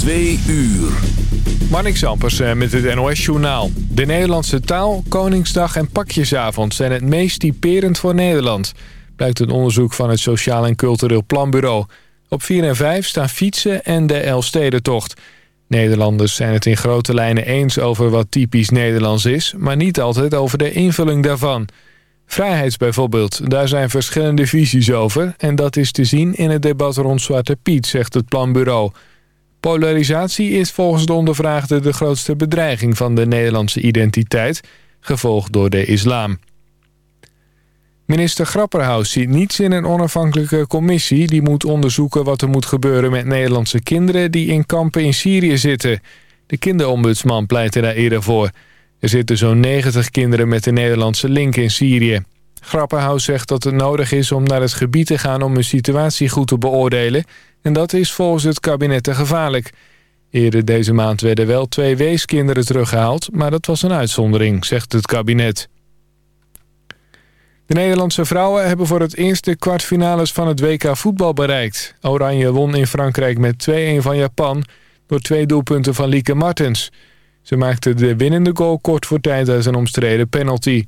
Twee uur. Marnik Sampers eh, met het NOS-journaal. De Nederlandse taal, Koningsdag en Pakjesavond zijn het meest typerend voor Nederland. Blijkt een onderzoek van het Sociaal en Cultureel Planbureau. Op 4 en 5 staan fietsen en de Elfstedentocht. Nederlanders zijn het in grote lijnen eens over wat typisch Nederlands is... maar niet altijd over de invulling daarvan. Vrijheid bijvoorbeeld, daar zijn verschillende visies over... en dat is te zien in het debat rond Zwarte Piet, zegt het planbureau... Polarisatie is volgens de ondervraagde de grootste bedreiging van de Nederlandse identiteit, gevolgd door de islam. Minister Grapperhaus ziet niets in een onafhankelijke commissie... die moet onderzoeken wat er moet gebeuren met Nederlandse kinderen... die in kampen in Syrië zitten. De kinderombudsman pleitte daar eerder voor. Er zitten zo'n 90 kinderen met de Nederlandse link in Syrië. Grapperhaus zegt dat het nodig is om naar het gebied te gaan... om hun situatie goed te beoordelen... En dat is volgens het kabinet te gevaarlijk. Eerder deze maand werden wel twee weeskinderen teruggehaald... maar dat was een uitzondering, zegt het kabinet. De Nederlandse vrouwen hebben voor het eerst de kwartfinales van het WK voetbal bereikt. Oranje won in Frankrijk met 2-1 van Japan... door twee doelpunten van Lieke Martens. Ze maakte de winnende goal kort voor tijd als een omstreden penalty.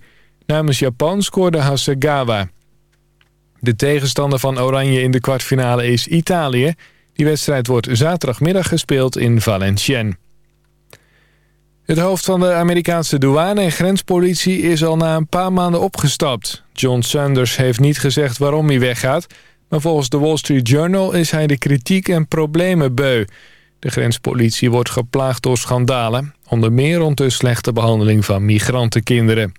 Namens Japan scoorde Hasegawa. De tegenstander van Oranje in de kwartfinale is Italië. Die wedstrijd wordt zaterdagmiddag gespeeld in Valenciennes. Het hoofd van de Amerikaanse douane en grenspolitie is al na een paar maanden opgestapt. John Sanders heeft niet gezegd waarom hij weggaat... maar volgens de Wall Street Journal is hij de kritiek en problemen beu. De grenspolitie wordt geplaagd door schandalen... onder meer rond de slechte behandeling van migrantenkinderen.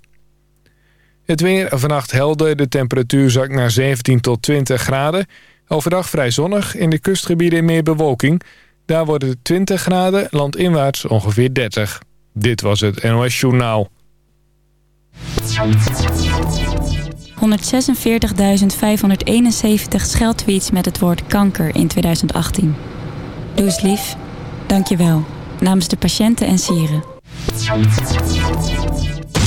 Het weer vannacht helder. De temperatuur zakt naar 17 tot 20 graden. Overdag vrij zonnig. In de kustgebieden meer bewolking. Daar worden het 20 graden. Landinwaarts ongeveer 30. Dit was het NOS Journaal. 146.571 scheldtweets met het woord kanker in 2018. Doe lief. Dank je wel. Namens de patiënten en sieren.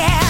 yeah,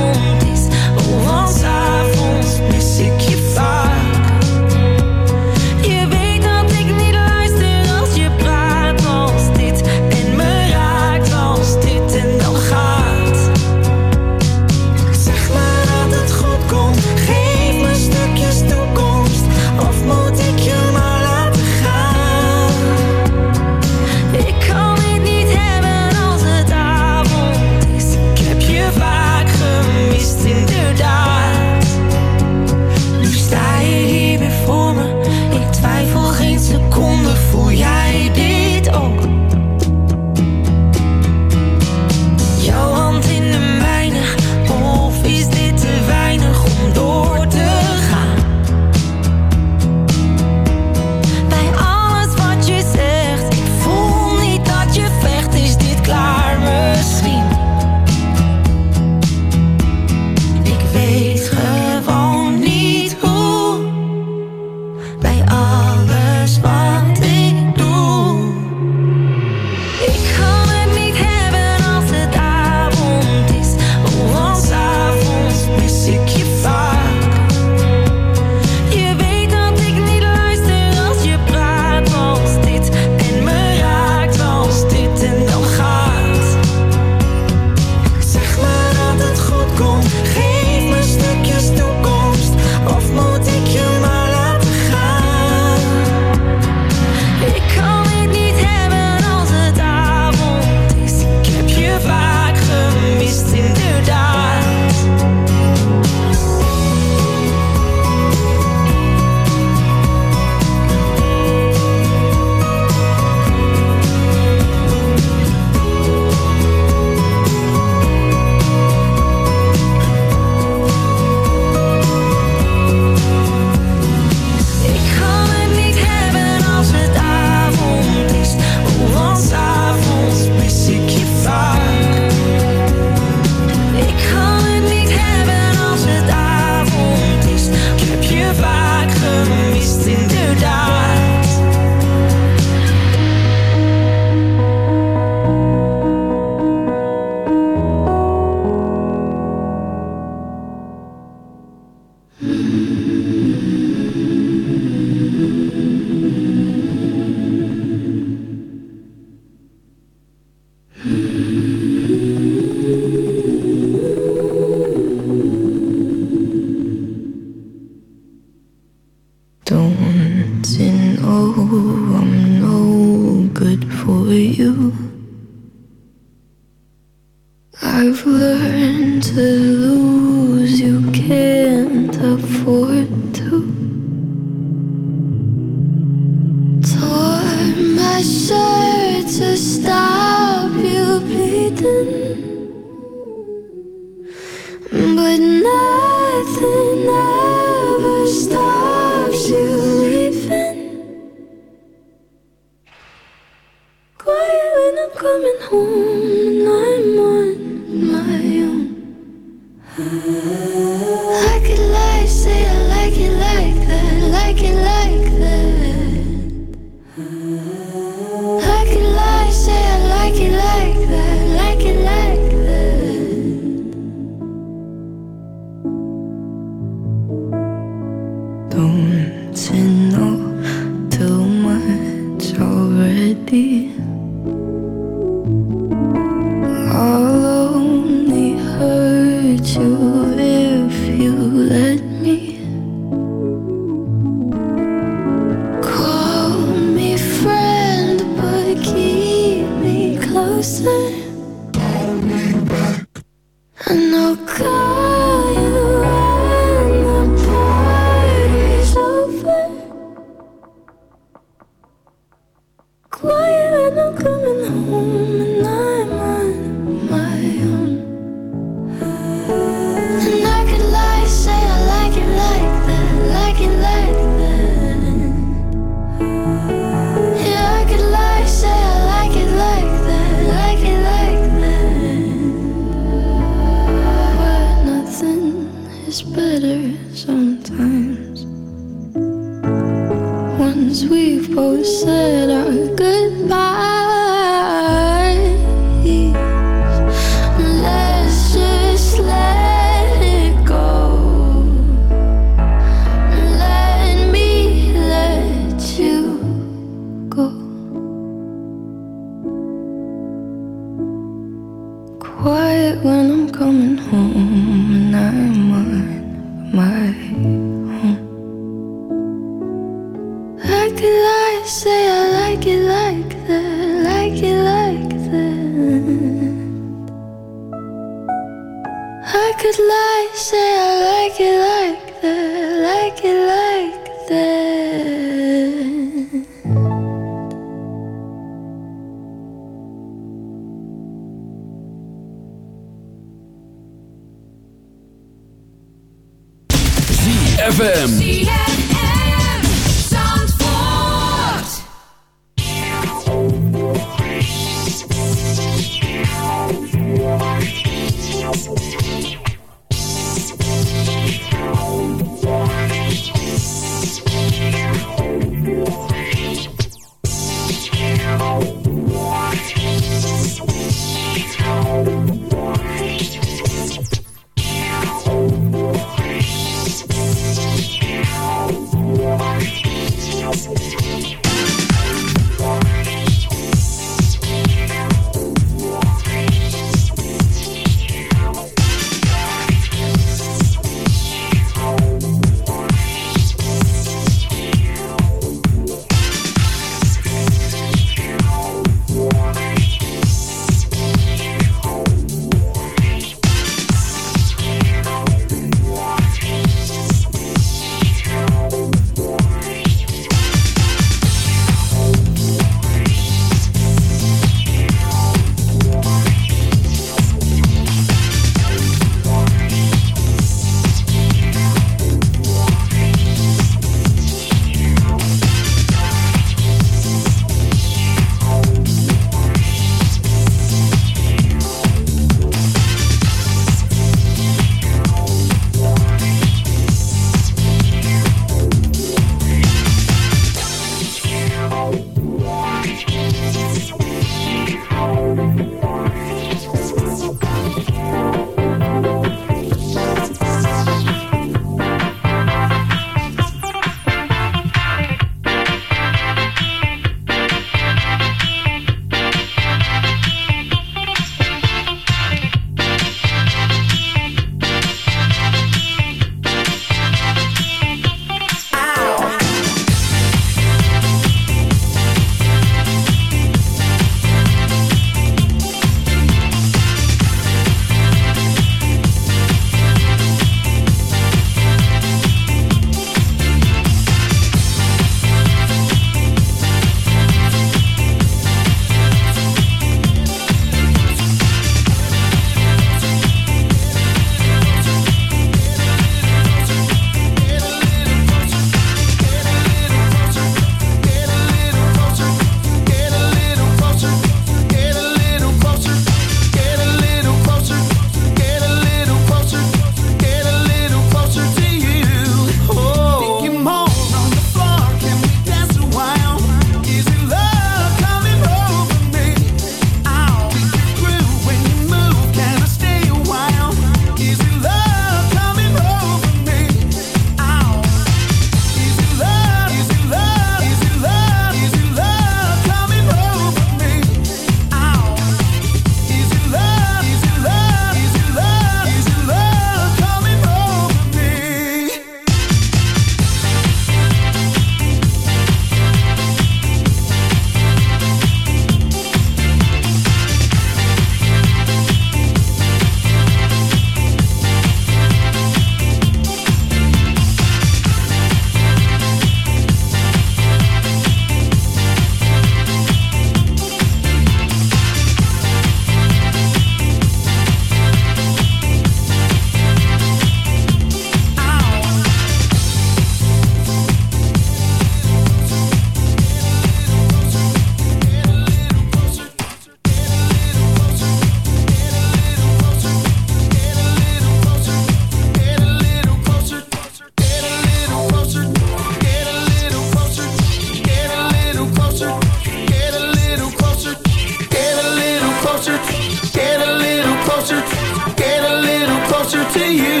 closer to you.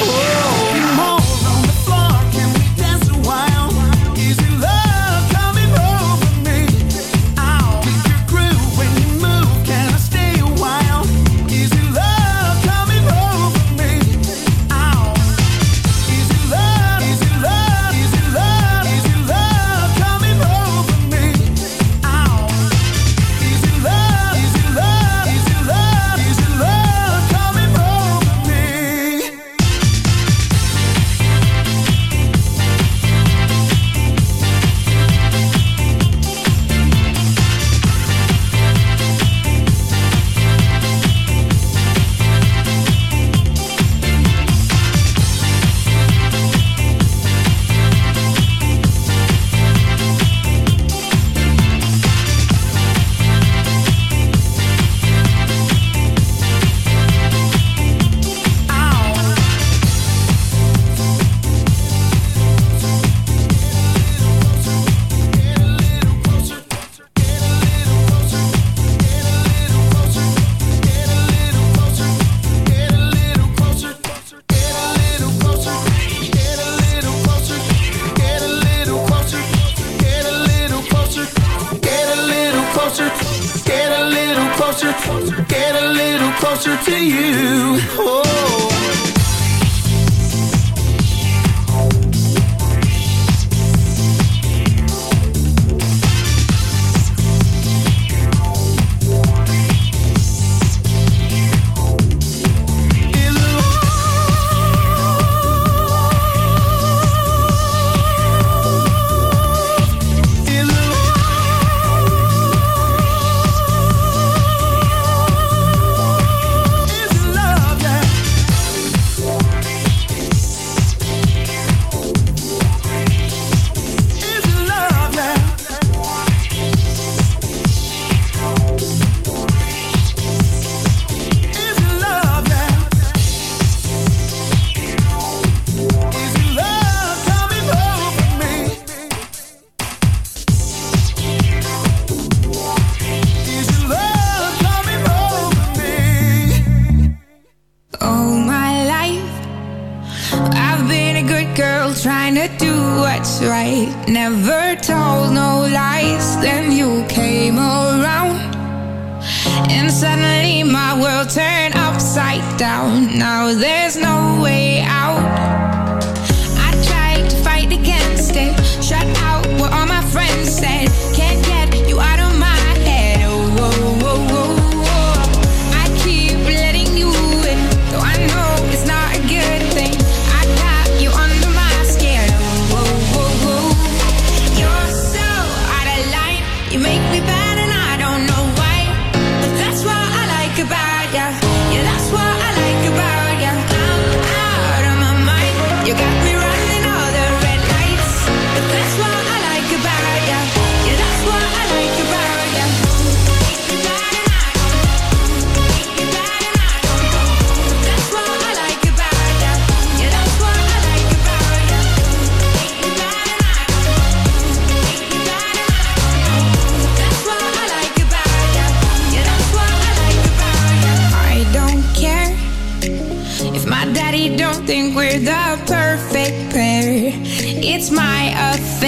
Oh. down. think we're the perfect pair. It's my affair.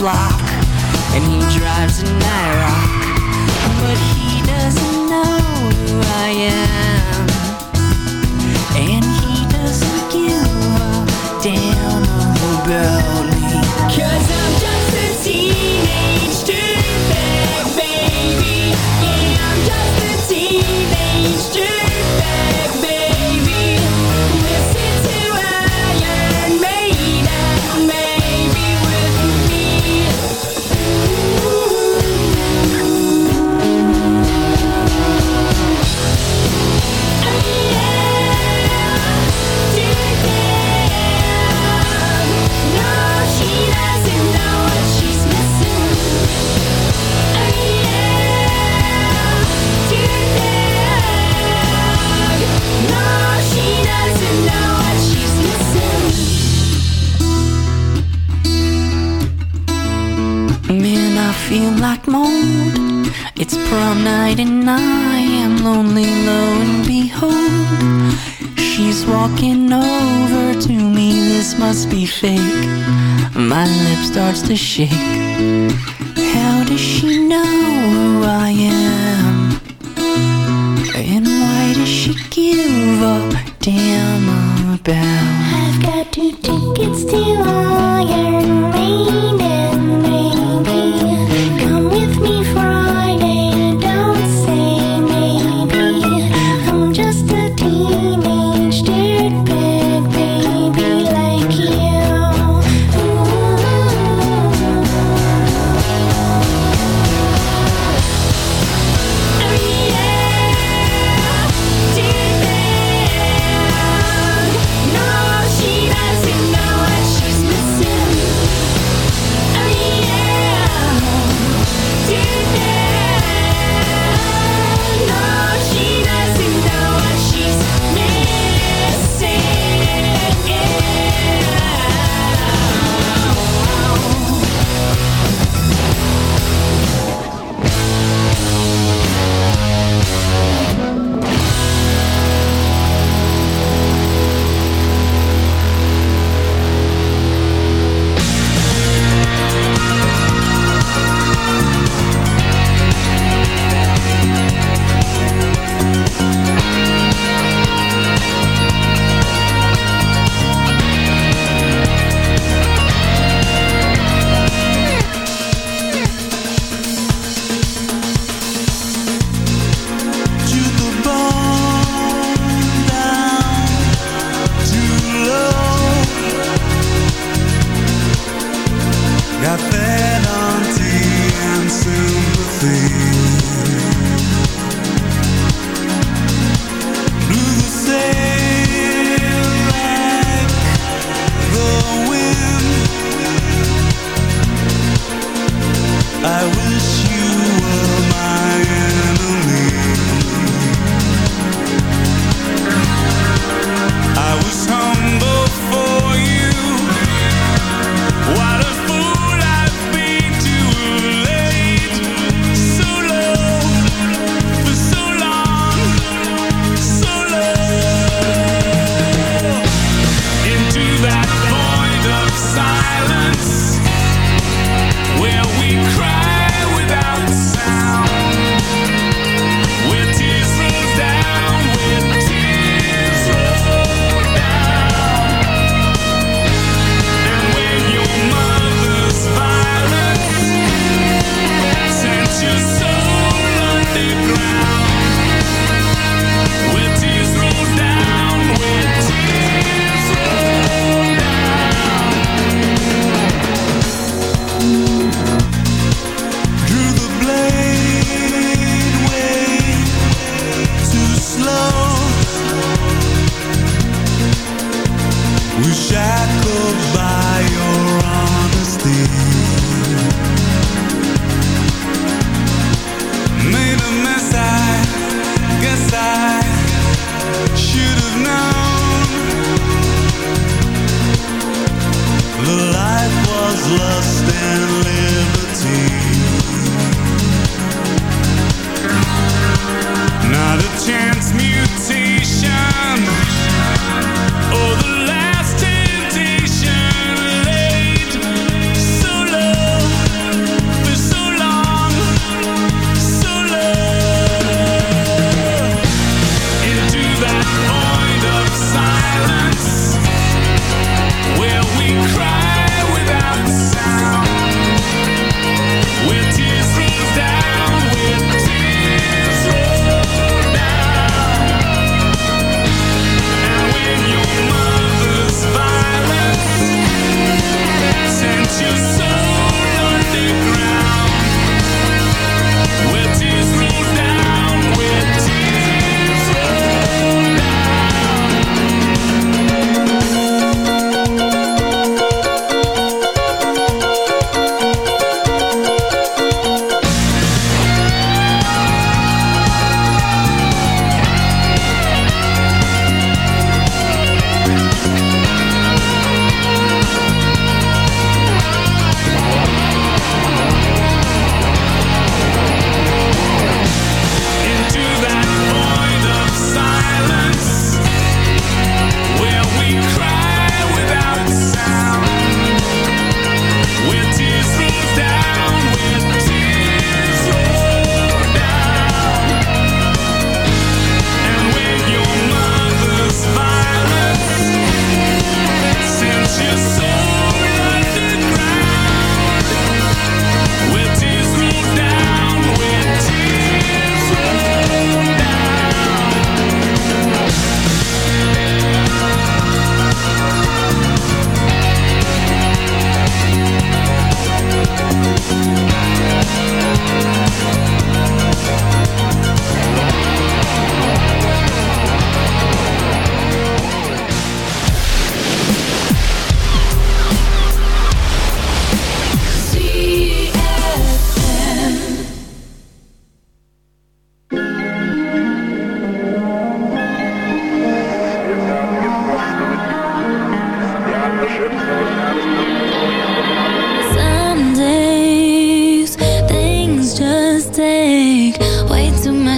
fly shake.